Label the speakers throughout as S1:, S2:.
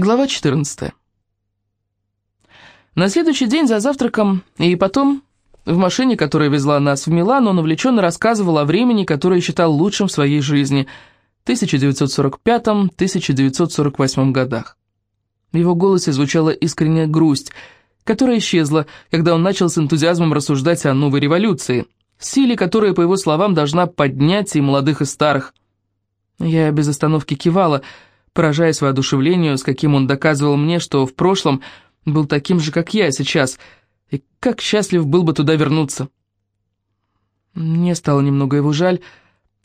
S1: Глава 14. На следующий день за завтраком и потом в машине, которая везла нас в Милан, он увлеченно рассказывал о времени, которое считал лучшим в своей жизни – 1945-1948 годах. В его голосе звучала искренняя грусть, которая исчезла, когда он начал с энтузиазмом рассуждать о новой революции, силе, которая, по его словам, должна поднять и молодых, и старых. Я без остановки кивала – поражаясь воодушевлению, с каким он доказывал мне, что в прошлом был таким же, как я сейчас, и как счастлив был бы туда вернуться. Мне стало немного его жаль.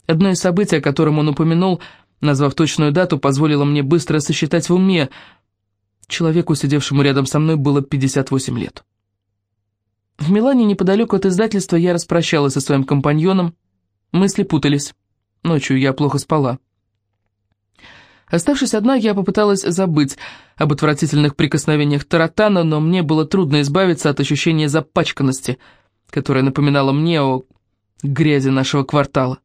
S1: Одно из событий, о котором он упомянул, назвав точную дату, позволило мне быстро сосчитать в уме. Человеку, сидевшему рядом со мной, было 58 лет. В Милане, неподалеку от издательства, я распрощалась со своим компаньоном. Мысли путались. Ночью я плохо спала. Оставшись одна, я попыталась забыть об отвратительных прикосновениях Таратана, но мне было трудно избавиться от ощущения запачканности, которое напоминало мне о грязи нашего квартала.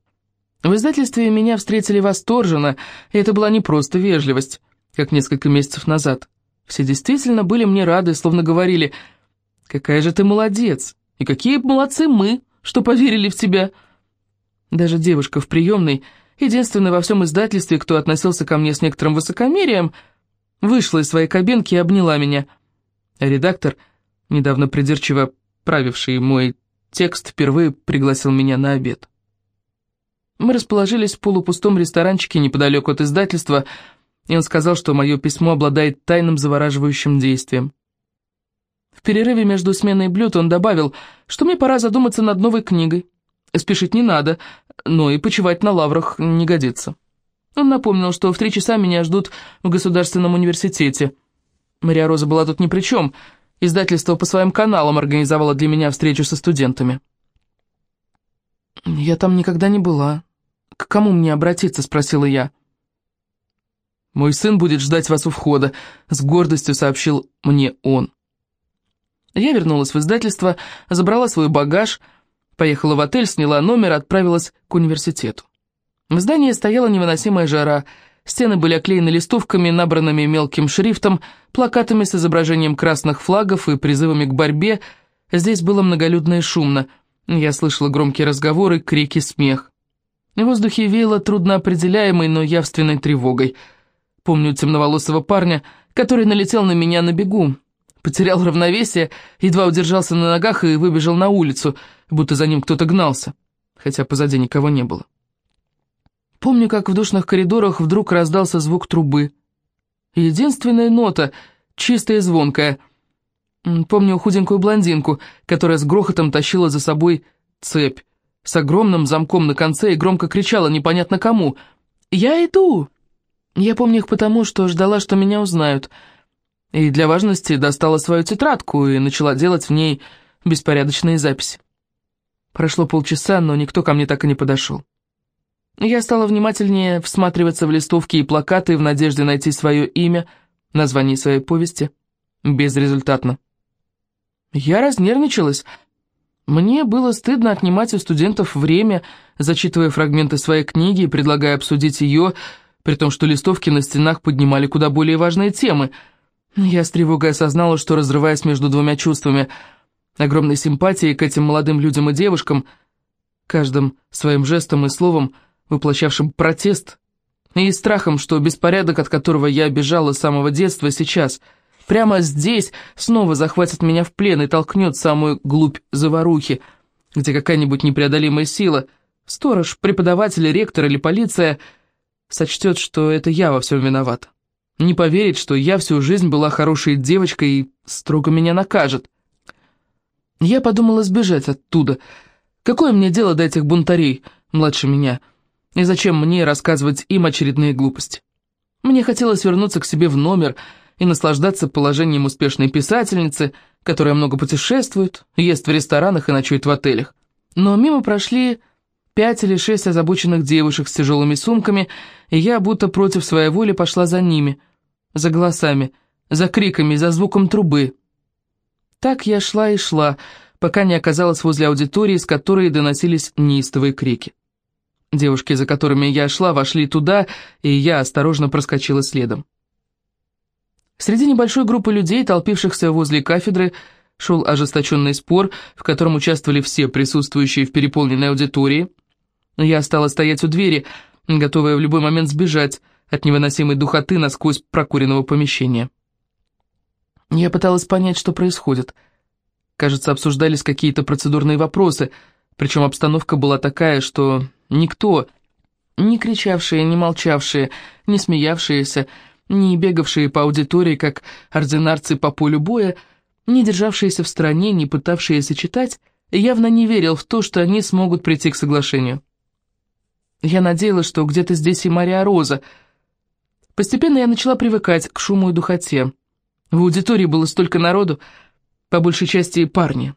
S1: В издательстве меня встретили восторженно, и это была не просто вежливость, как несколько месяцев назад. Все действительно были мне рады, словно говорили «Какая же ты молодец! И какие молодцы мы, что поверили в тебя!» Даже девушка в приемной единственный во всем издательстве, кто относился ко мне с некоторым высокомерием, вышла из своей кабинки и обняла меня. Редактор, недавно придирчиво правивший мой текст, впервые пригласил меня на обед. Мы расположились в полупустом ресторанчике неподалеку от издательства, и он сказал, что мое письмо обладает тайным завораживающим действием. В перерыве между сменой блюд он добавил, что мне пора задуматься над новой книгой. Спешить не надо, но и почивать на лаврах не годится. Он напомнил, что в три часа меня ждут в Государственном университете. Мария Роза была тут ни при чем. Издательство по своим каналам организовало для меня встречу со студентами. «Я там никогда не была. К кому мне обратиться?» — спросила я. «Мой сын будет ждать вас у входа», — с гордостью сообщил мне он. Я вернулась в издательство, забрала свой багаж — Поехала в отель, сняла номер, отправилась к университету. В здании стояла невыносимая жара. Стены были оклеены листовками, набранными мелким шрифтом, плакатами с изображением красных флагов и призывами к борьбе. Здесь было многолюдно и шумно. Я слышала громкие разговоры, крики, смех. В воздухе веяло трудноопределяемой, но явственной тревогой. Помню темноволосого парня, который налетел на меня на бегу. Потерял равновесие, едва удержался на ногах и выбежал на улицу — будто за ним кто-то гнался, хотя позади никого не было. Помню, как в душных коридорах вдруг раздался звук трубы. Единственная нота, чистая и звонкая. Помню худенькую блондинку, которая с грохотом тащила за собой цепь, с огромным замком на конце и громко кричала непонятно кому «Я иду!». Я помню их потому, что ждала, что меня узнают, и для важности достала свою тетрадку и начала делать в ней беспорядочные записи. Прошло полчаса, но никто ко мне так и не подошел. Я стала внимательнее всматриваться в листовки и плакаты в надежде найти свое имя, название своей повести. Безрезультатно. Я разнервничалась. Мне было стыдно отнимать у студентов время, зачитывая фрагменты своей книги и предлагая обсудить ее, при том, что листовки на стенах поднимали куда более важные темы. Я с тревогой осознала, что, разрываясь между двумя чувствами – огромной симпатией к этим молодым людям и девушкам, каждым своим жестом и словом воплощавшим протест, и страхом, что беспорядок, от которого я бежала с самого детства, сейчас, прямо здесь, снова захватит меня в плен и толкнет самую глубь заварухи, где какая-нибудь непреодолимая сила, сторож, преподаватель, ректор или полиция, сочтет, что это я во всем виноват. Не поверит, что я всю жизнь была хорошей девочкой и строго меня накажет. Я подумала сбежать оттуда. Какое мне дело до этих бунтарей, младше меня? И зачем мне рассказывать им очередные глупости? Мне хотелось вернуться к себе в номер и наслаждаться положением успешной писательницы, которая много путешествует, ест в ресторанах и ночует в отелях. Но мимо прошли пять или шесть озабоченных девушек с тяжелыми сумками, и я, будто против своей воли, пошла за ними, за голосами, за криками, за звуком трубы. Так я шла и шла, пока не оказалась возле аудитории, с которой доносились неистовые крики. Девушки, за которыми я шла, вошли туда, и я осторожно проскочила следом. Среди небольшой группы людей, толпившихся возле кафедры, шел ожесточенный спор, в котором участвовали все присутствующие в переполненной аудитории. Я стала стоять у двери, готовая в любой момент сбежать от невыносимой духоты насквозь прокуренного помещения. Я пыталась понять, что происходит. Кажется, обсуждались какие-то процедурные вопросы, причем обстановка была такая, что никто, не кричавшие, не молчавшие, не смеявшиеся, не бегавшие по аудитории, как ординарцы по полю боя, не державшиеся в стороне, не пытавшиеся читать, явно не верил в то, что они смогут прийти к соглашению. Я надеялась, что где-то здесь и Мария Роза. Постепенно я начала привыкать к шуму и духоте. В аудитории было столько народу, по большей части парни.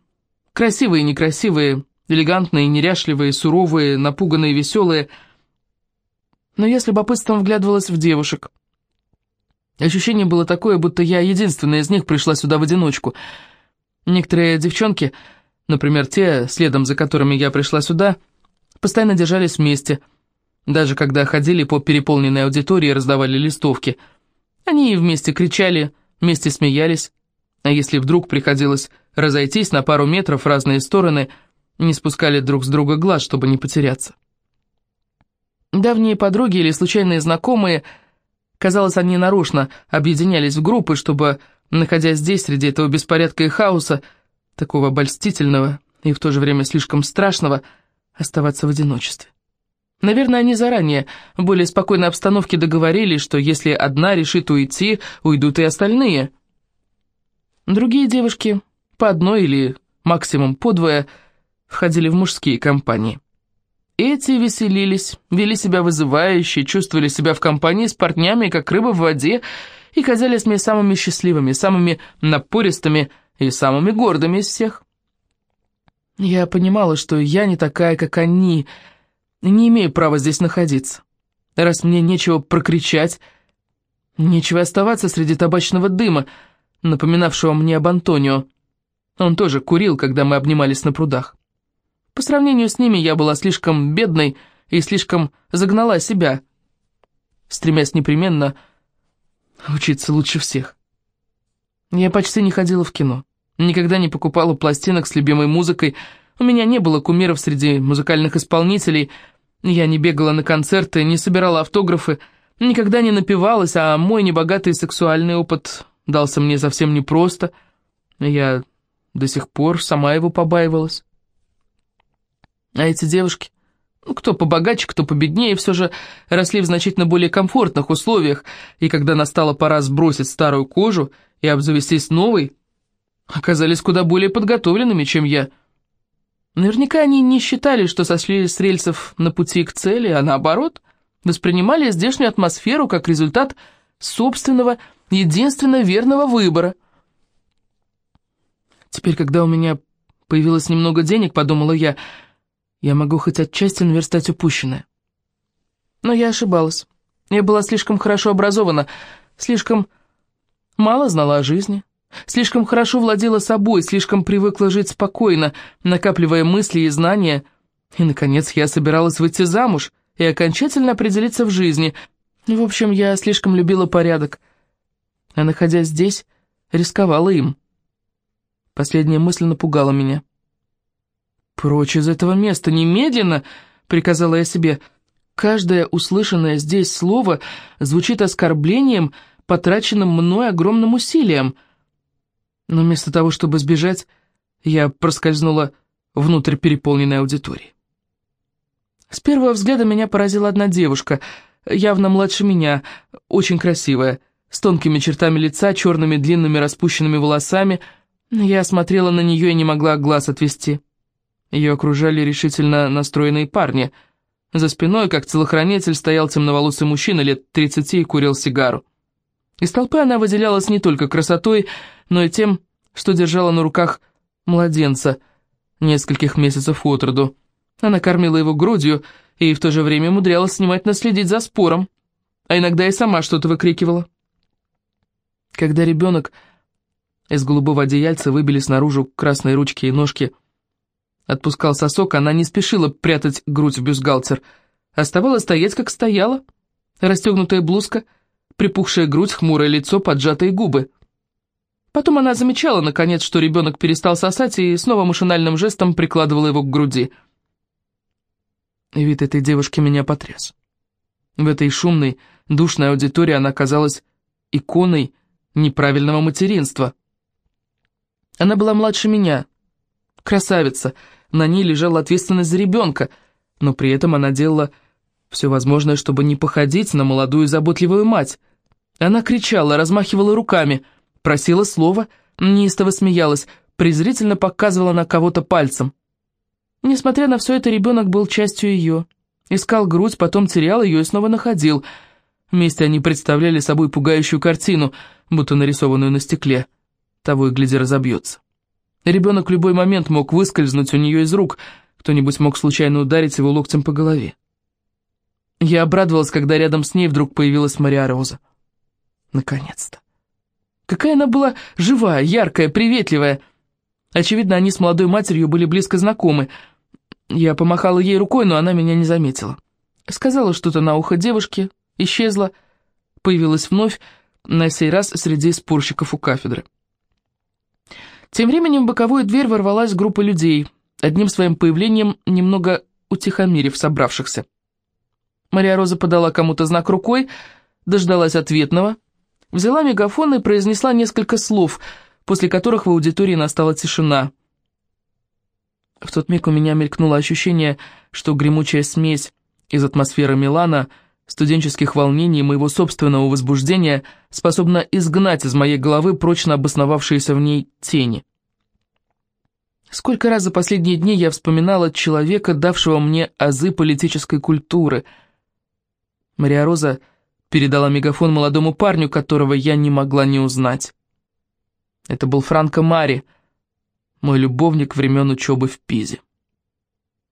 S1: Красивые и некрасивые, элегантные неряшливые, суровые, напуганные веселые. Но я с любопытством вглядывалась в девушек. Ощущение было такое, будто я единственная из них пришла сюда в одиночку. Некоторые девчонки, например, те, следом за которыми я пришла сюда, постоянно держались вместе, даже когда ходили по переполненной аудитории и раздавали листовки. Они вместе кричали, вместе смеялись, а если вдруг приходилось разойтись на пару метров в разные стороны, не спускали друг с друга глаз, чтобы не потеряться. Давние подруги или случайные знакомые – Казалось, они нарочно объединялись в группы, чтобы, находясь здесь, среди этого беспорядка и хаоса, такого обольстительного и в то же время слишком страшного, оставаться в одиночестве. Наверное, они заранее, в более спокойной обстановке договорились, что если одна решит уйти, уйдут и остальные. Другие девушки, по одной или максимум по двое, входили в мужские компании. Эти веселились, вели себя вызывающе, чувствовали себя в компании с парнями, как рыба в воде, и казались мне самыми счастливыми, самыми напористыми и самыми гордыми из всех. Я понимала, что я не такая, как они, не имею права здесь находиться. Раз мне нечего прокричать, нечего оставаться среди табачного дыма, напоминавшего мне об Антонио. Он тоже курил, когда мы обнимались на прудах. По сравнению с ними я была слишком бедной и слишком загнала себя, стремясь непременно учиться лучше всех. Я почти не ходила в кино, никогда не покупала пластинок с любимой музыкой, у меня не было кумиров среди музыкальных исполнителей, я не бегала на концерты, не собирала автографы, никогда не напивалась, а мой небогатый сексуальный опыт дался мне совсем непросто. Я до сих пор сама его побаивалась. А эти девушки, ну, кто побогаче, кто победнее, все же росли в значительно более комфортных условиях, и когда настала пора сбросить старую кожу и обзавестись новой, оказались куда более подготовленными, чем я. Наверняка они не считали, что сошли с рельсов на пути к цели, а наоборот, воспринимали здешнюю атмосферу как результат собственного, единственно верного выбора. Теперь, когда у меня появилось немного денег, подумала я, — я могу хоть отчасти наверстать упущенное. Но я ошибалась. Я была слишком хорошо образована, слишком мало знала о жизни, слишком хорошо владела собой, слишком привыкла жить спокойно, накапливая мысли и знания. И, наконец, я собиралась выйти замуж и окончательно определиться в жизни. В общем, я слишком любила порядок, а, находясь здесь, рисковала им. Последняя мысль напугала меня. «Прочь из этого места, немедленно!» — приказала я себе. «Каждое услышанное здесь слово звучит оскорблением, потраченным мной огромным усилием». Но вместо того, чтобы сбежать, я проскользнула внутрь переполненной аудитории. С первого взгляда меня поразила одна девушка, явно младше меня, очень красивая, с тонкими чертами лица, черными длинными распущенными волосами. Я смотрела на нее и не могла глаз отвести. Ее окружали решительно настроенные парни. За спиной, как телохранитель, стоял темноволосый мужчина лет 30 и курил сигару. Из толпы она выделялась не только красотой, но и тем, что держала на руках младенца нескольких месяцев от роду. Она кормила его грудью и в то же время умудрялась внимательно следить за спором, а иногда и сама что-то выкрикивала. Когда ребенок из голубого одеяльца выбили снаружи красные ручки и ножки, Отпускал сосок, она не спешила прятать грудь в бюстгальтер. Оставалась стоять, как стояла. Расстегнутая блузка, припухшая грудь, хмурое лицо, поджатые губы. Потом она замечала, наконец, что ребенок перестал сосать и снова машинальным жестом прикладывала его к груди. Вид этой девушки меня потряс. В этой шумной, душной аудитории она казалась иконой неправильного материнства. Она была младше меня, красавица, на ней лежала ответственность за ребенка, но при этом она делала все возможное, чтобы не походить на молодую заботливую мать. Она кричала, размахивала руками, просила слова, неистово смеялась, презрительно показывала на кого-то пальцем. Несмотря на все это, ребенок был частью ее. Искал грудь, потом терял ее и снова находил. Вместе они представляли собой пугающую картину, будто нарисованную на стекле. Того и гляди разобьется. Ребенок в любой момент мог выскользнуть у нее из рук, кто-нибудь мог случайно ударить его локтем по голове. Я обрадовалась, когда рядом с ней вдруг появилась Мария Роза. Наконец-то. Какая она была живая, яркая, приветливая. Очевидно, они с молодой матерью были близко знакомы. Я помахала ей рукой, но она меня не заметила. Сказала что-то на ухо девушке, исчезла, появилась вновь, на сей раз среди спорщиков у кафедры. Тем временем в боковую дверь ворвалась группа людей, одним своим появлением немного утихомирив собравшихся. Мария Роза подала кому-то знак рукой, дождалась ответного, взяла мегафон и произнесла несколько слов, после которых в аудитории настала тишина. В тот миг у меня мелькнуло ощущение, что гремучая смесь из атмосферы Милана, студенческих волнений и моего собственного возбуждения способна изгнать из моей головы прочно обосновавшиеся в ней тени. Сколько раз за последние дни я вспоминала человека, давшего мне азы политической культуры — Мария Роза передала мегафон молодому парню, которого я не могла не узнать. Это был Франко Мари, мой любовник времен учебы в Пизе.